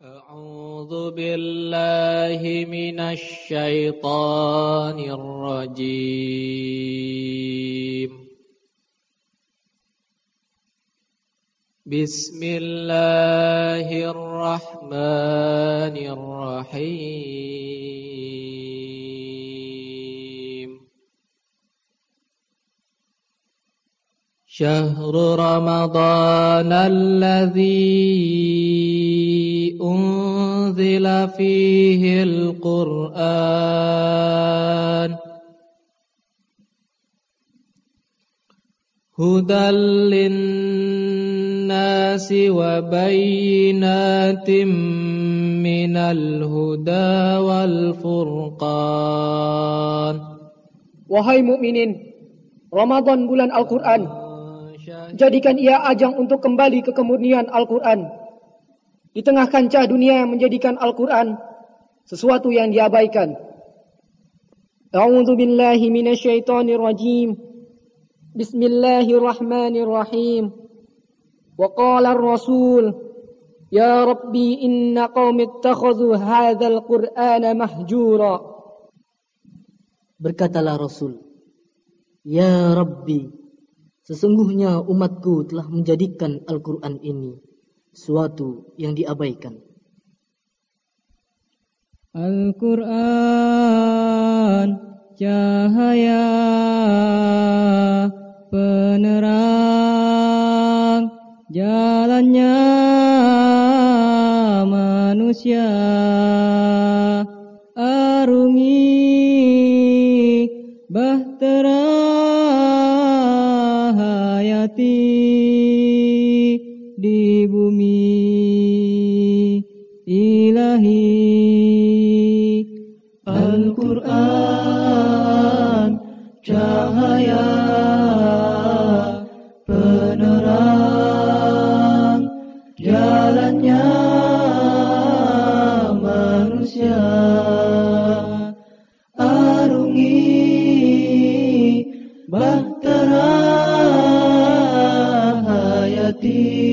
أعوذ بالله من الشيطان الرجيم. بسم الله الرحمن الرحيم. شهر رمضان الذي فيه القرآن هدى للناس وبينات من الهدى والفرقان Wahai mukminin, Ramadan bulan Al-Quran. Jadikan ia ajang untuk kembali ke kemurnian Al-Quran di tengah kancah dunia yang menjadikan Al-Quran sesuatu yang diabaikan. A'udzu billahi minasyaitonir rajim. Bismillahirrahmanirrahim. Wa qala ar-rasul Ya Rabbi inna qaumi ittakhadhu hadzal Qur'ana mahjura. Berkatalah Rasul, Ya Rabbi, sesungguhnya umatku telah menjadikan Al-Quran ini suatu yang diabaikan. Al-Quran cahaya penerang jalannya manusia arungi bahtera hayati di bumi. Ilahi Al-Quran cahaya penerang jalannya manusia arungi bahtera hayati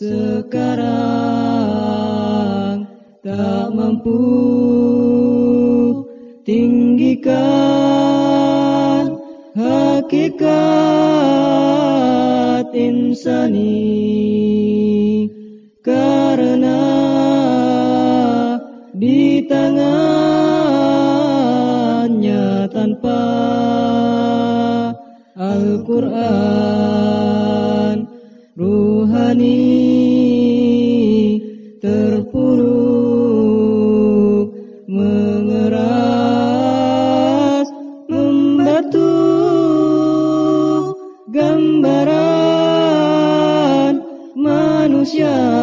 sekarang tak mampu tinggikan hakikat insani karena di tangannya tanpa Al-Quran ruhani terpuruk mengeras membatu gambaran manusia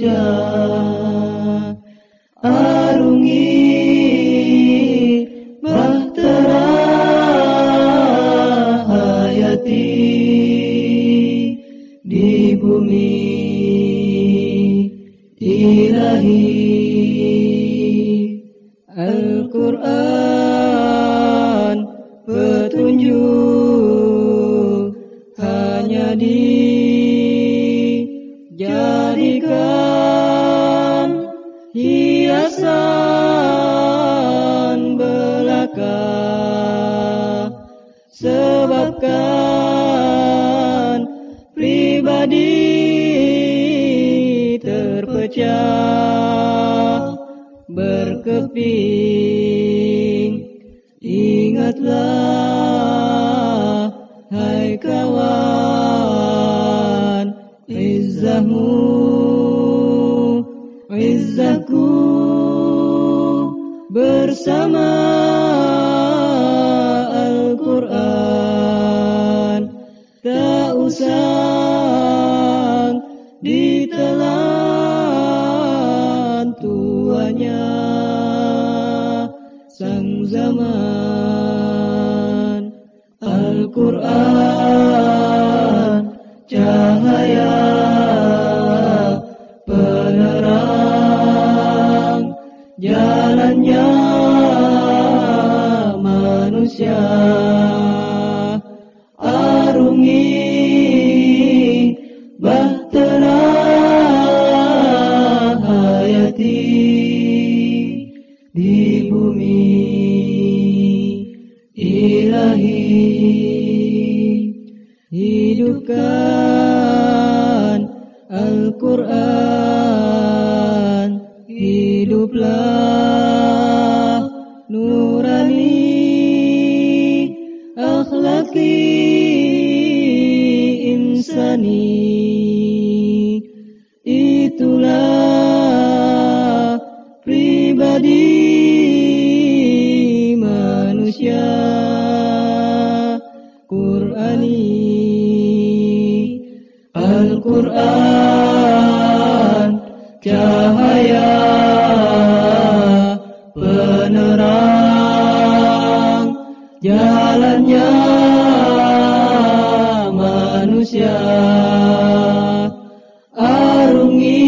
manusia arungi bahtera hayati di bumi ilahi. Al-Quran petunjuk hanya dijadikan pribadi terpecah berkeping. Ingatlah hai kawan izzahmu izzahku bersama sang ditelan tuanya sang zaman. Al-Quran cahaya penerang jalannya manusia arungi hidupkan Al-Quran hiduplah nurani akhlaki insani cahaya penerang jalannya manusia. Arungi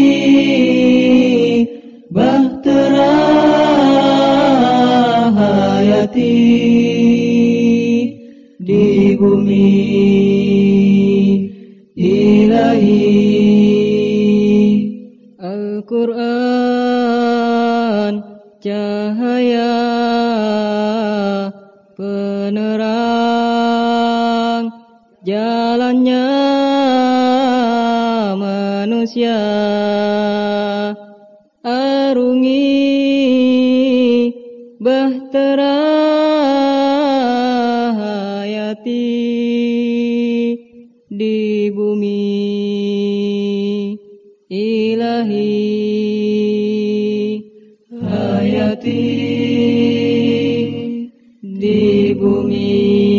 bahtera hayati di bumi ilahi penerang jalannya manusia. Arungi bahtera hayati di bumi ilahi. Hayati di bumi.